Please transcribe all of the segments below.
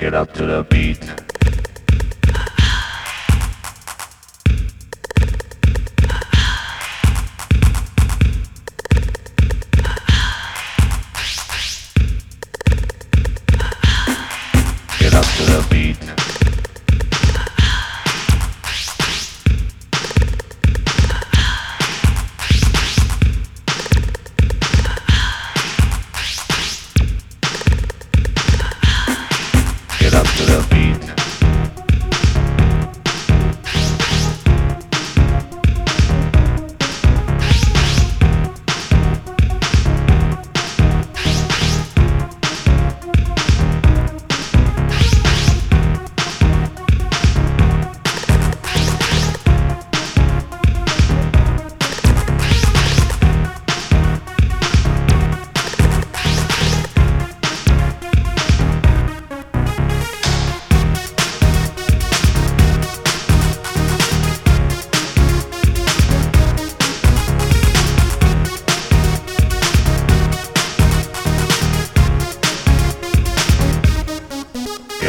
Get up to the beat.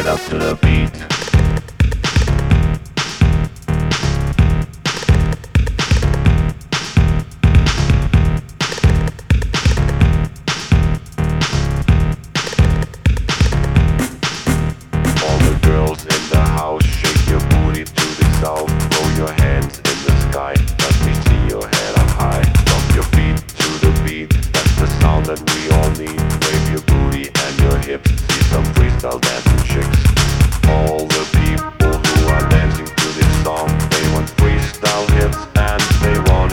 it up to the beat.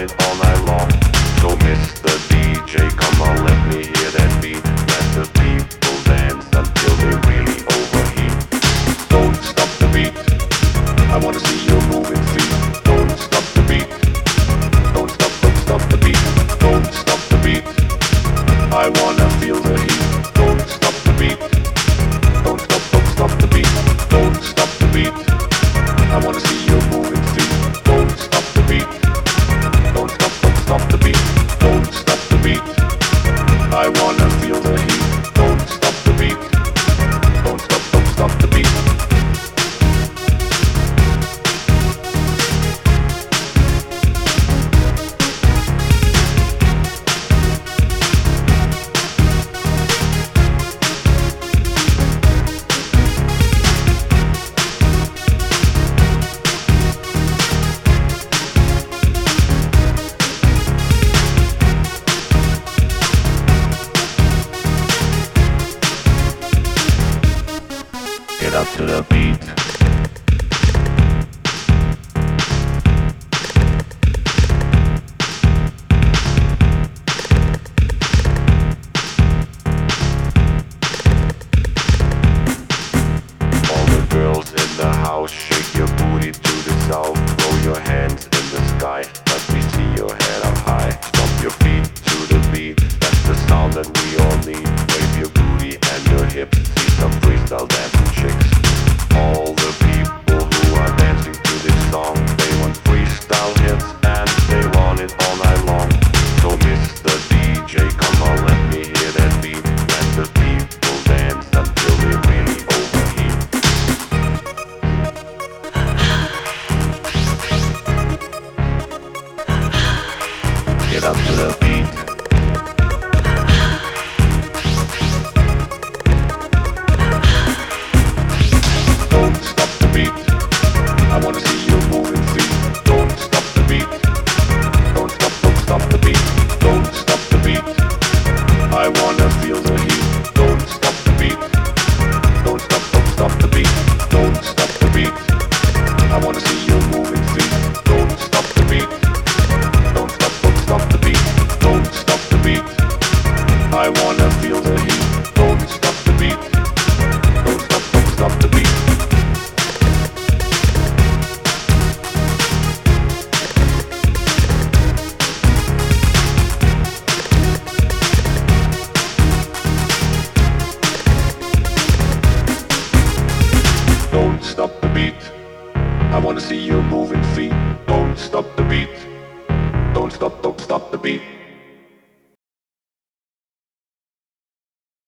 it all night long. Don't miss the DJ, come on, let me hear that beat. Let the people dance until they really overheat. Don't stop the beat. I wanna see. to the beat. it up to the beat. I wanna see your moving feet. Don't stop the beat. Don't stop, don't stop the beat.